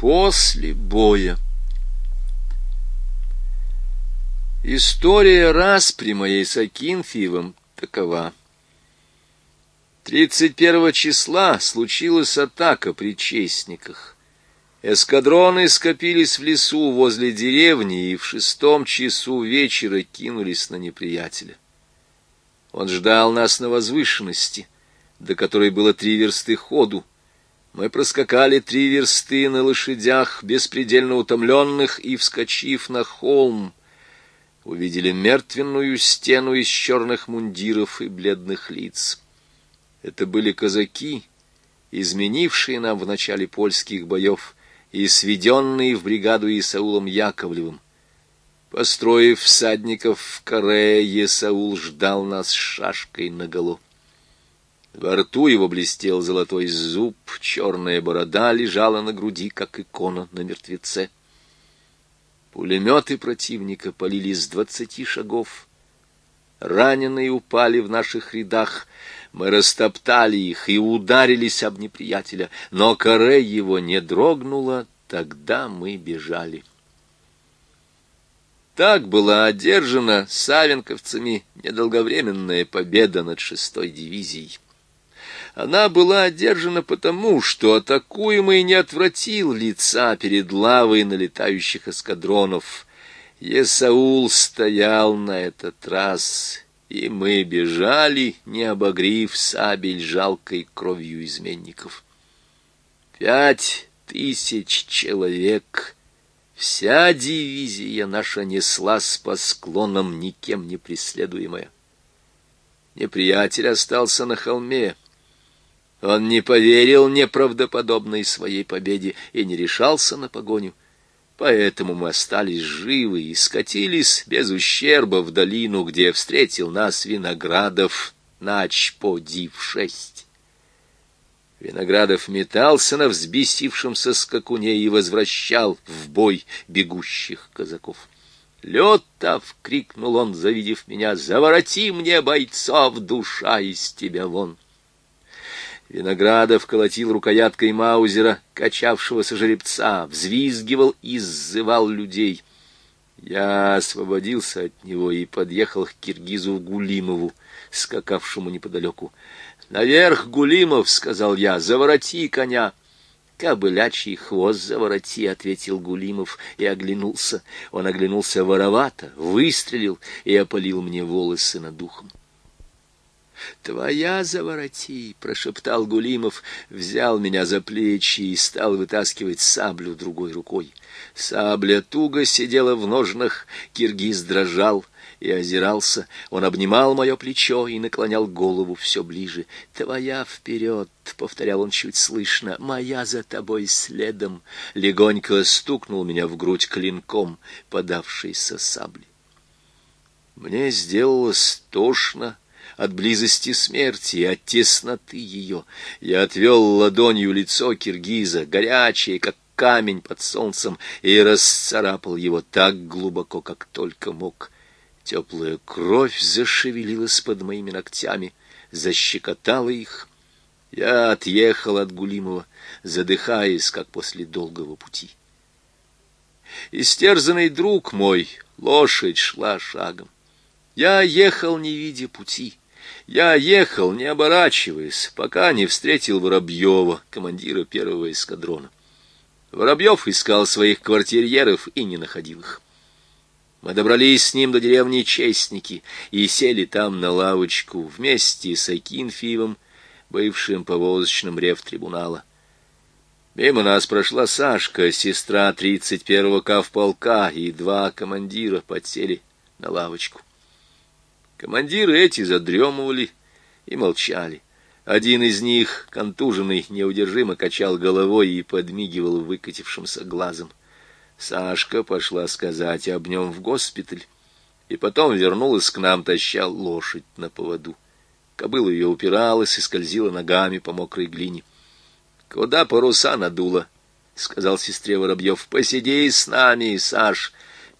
После боя. История распри моей с Акинфиевым такова. 31 числа случилась атака при Честниках. Эскадроны скопились в лесу возле деревни и в шестом часу вечера кинулись на неприятеля. Он ждал нас на возвышенности, до которой было три версты ходу, мы проскакали три версты на лошадях, беспредельно утомленных, и, вскочив на холм, увидели мертвенную стену из черных мундиров и бледных лиц. Это были казаки, изменившие нам в начале польских боев и сведенные в бригаду Исаулом Яковлевым. Построив всадников в каре, Исаул ждал нас шашкой наголо. Во рту его блестел золотой зуб, черная борода лежала на груди, как икона на мертвеце. Пулеметы противника полили с двадцати шагов. Раненые упали в наших рядах. Мы растоптали их и ударились об неприятеля, но коре его не дрогнуло, тогда мы бежали. Так была одержана савенковцами недолговременная победа над шестой дивизией. Она была одержана потому, что атакуемый не отвратил лица перед лавой налетающих эскадронов. Есаул стоял на этот раз, и мы бежали, не обогрив сабель жалкой кровью изменников. Пять тысяч человек — Вся дивизия наша неслась по склонам, никем не преследуемая. Неприятель остался на холме, он не поверил неправдоподобной своей победе и не решался на погоню. Поэтому мы остались живы и скатились без ускерба в долину, где встретил нас Виноградов нач по див-6. Виноградов метался на взбесившемся скакуне и возвращал в бой бегущих казаков. «Летов!» — крикнул он, завидев меня. «Завороти мне, бойцов, душа из тебя вон!» Виноградов колотил рукояткой маузера, качавшегося жеребца, взвизгивал и сзывал людей. Я освободился от него и подъехал к киргизу Гулимову, скакавшему неподалеку. «Наверх, Гулимов!» — сказал я. «Завороти коня!» «Кобылячий хвост завороти», — ответил Гулимов и оглянулся. Он оглянулся воровато, выстрелил и опалил мне волосы над ухом. «Твоя завороти!» — прошептал Гулимов, взял меня за плечи и стал вытаскивать саблю другой рукой. Сабля туго сидела в ножнах, киргиз дрожал и озирался. Он обнимал мое плечо и наклонял голову все ближе. «Твоя вперед!» — повторял он чуть слышно. «Моя за тобой следом!» Легонько стукнул меня в грудь клинком, подавшейся сабли. Мне сделалось тошно от близости смерти и от тесноты ее. Я отвел ладонью лицо киргиза, горячее, как камень под солнцем, и расцарапал его так глубоко, как только мог. Теплая кровь зашевелилась под моими ногтями, защекотала их. Я отъехал от Гулимова, задыхаясь, как после долгого пути. Истерзанный друг мой, лошадь шла шагом. Я ехал, не видя пути. Я ехал, не оборачиваясь, пока не встретил Воробьева, командира первого эскадрона. Воробьев искал своих квартирьеров и не находил их. Мы добрались с ним до деревни Честники и сели там на лавочку вместе с Акинфиевым, бывшим повозочным рефтрибунала. Мимо нас прошла Сашка, сестра тридцать первого кавполка, и два командира подсели на лавочку. Командиры эти задремывали и молчали. Один из них, контуженный, неудержимо качал головой и подмигивал выкатившимся глазом. Сашка пошла сказать об нем в госпиталь, и потом вернулась к нам, таща лошадь на поводу. Кобыла ее упиралась и скользила ногами по мокрой глине. — Куда паруса надуло? — сказал сестре Воробьев. — Посиди с нами, Саш.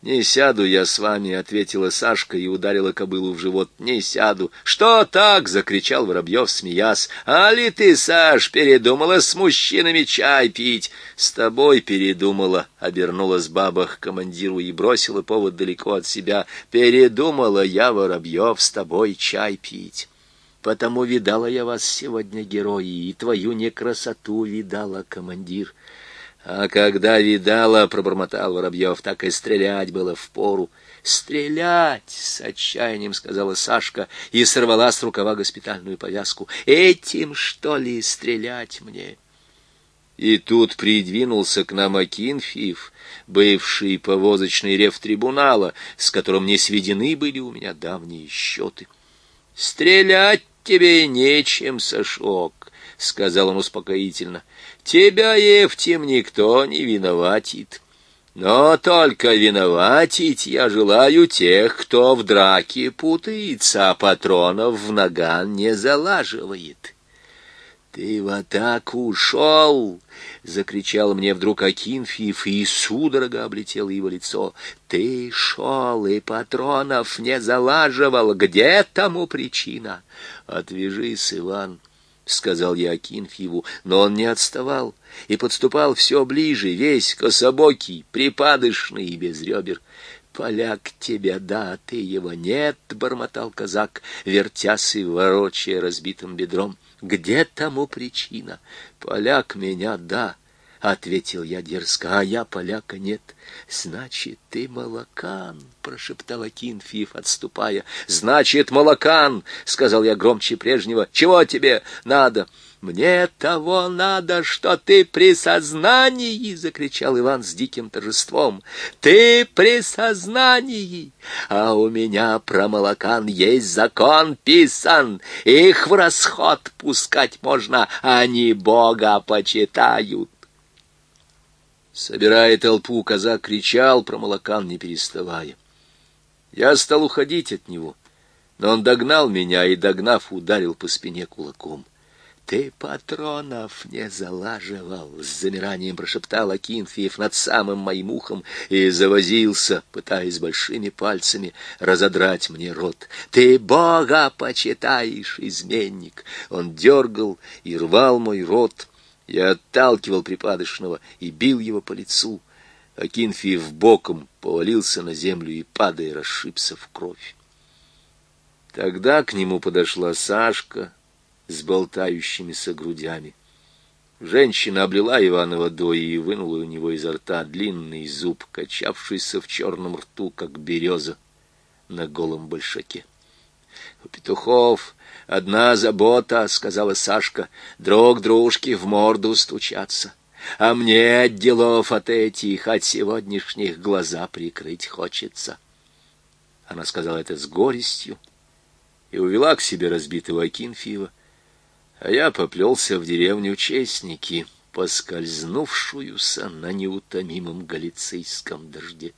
«Не сяду я с вами», — ответила Сашка и ударила кобылу в живот. «Не сяду». «Что так?» — закричал Воробьев, смеясь. «А ли ты, Саш, передумала с мужчинами чай пить?» «С тобой передумала», — обернулась баба к командиру и бросила повод далеко от себя. «Передумала я, Воробьев, с тобой чай пить». «Потому видала я вас сегодня, герои, и твою некрасоту видала, командир». А когда видала, — пробормотал Воробьев, — так и стрелять было в пору. «Стрелять!» — с отчаянием сказала Сашка и сорвала с рукава госпитальную повязку. «Этим, что ли, стрелять мне?» И тут придвинулся к нам Акинфиев, бывший повозочный рефтрибунала, с которым не сведены были у меня давние счеты. «Стрелять тебе нечем, Сашок», — сказал он успокоительно. Тебя, Евтим, никто не виноватит. Но только виноватить я желаю тех, кто в драке путается, а патронов в наган не залаживает. «Ты в атаку ушел!» — закричал мне вдруг Акинфиев, и судорога облетело его лицо. «Ты шел и патронов не залаживал. Где тому причина?» «Отвяжись, Иван!» — сказал я Акинфьеву, но он не отставал и подступал все ближе, весь кособокий, припадочный и без ребер. «Поляк тебя, да, ты его нет!» — бормотал казак, вертясь и ворочая разбитым бедром. «Где тому причина? Поляк меня, да!» — ответил я дерзко, — а я поляка нет. — Значит, ты молокан, — прошептал Акинфиев, отступая. — Значит, молокан, — сказал я громче прежнего. — Чего тебе надо? — Мне того надо, что ты при сознании, — закричал Иван с диким торжеством. — Ты при сознании, а у меня про молокан есть закон писан. Их в расход пускать можно, они Бога почитают. Собирая толпу, казак кричал про молокан, не переставая. Я стал уходить от него, но он догнал меня и, догнав, ударил по спине кулаком. «Ты патронов не залаживал!» — с замиранием прошептал Акинфиев над самым моим ухом и завозился, пытаясь большими пальцами разодрать мне рот. «Ты Бога почитаешь, изменник!» Он дергал и рвал мой рот, я отталкивал припадочного и бил его по лицу. Акинфиев боком повалился на землю и, падая, расшибся в кровь. Тогда к нему подошла Сашка с болтающимися грудями. Женщина облила Ивана водой и вынула у него изо рта длинный зуб, качавшийся в черном рту, как береза на голом большаке. У петухов Одна забота, — сказала Сашка, — друг дружке в морду стучаться. А мне от делов от этих, от сегодняшних глаза прикрыть хочется. Она сказала это с горестью и увела к себе разбитого Акинфиева, а я поплелся в деревню Честники, поскользнувшуюся на неутомимом галицийском дожде.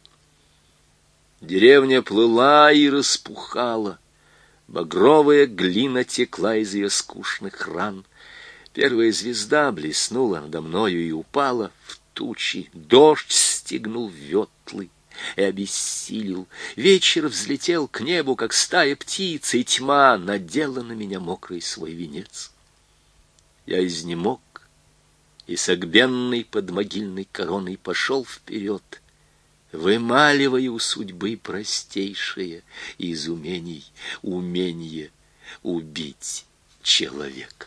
Деревня плыла и распухала, Багровая глина текла из ее скучных ран. Первая звезда блеснула надо мною и упала в тучи. Дождь стегнул ветлы и обессилил. Вечер взлетел к небу, как стая птиц, и тьма надела на меня мокрый свой венец. Я изнемог и согбенный под могильной короной пошел вперед, вымаливая у судьбы простейшее из умений умение убить человека.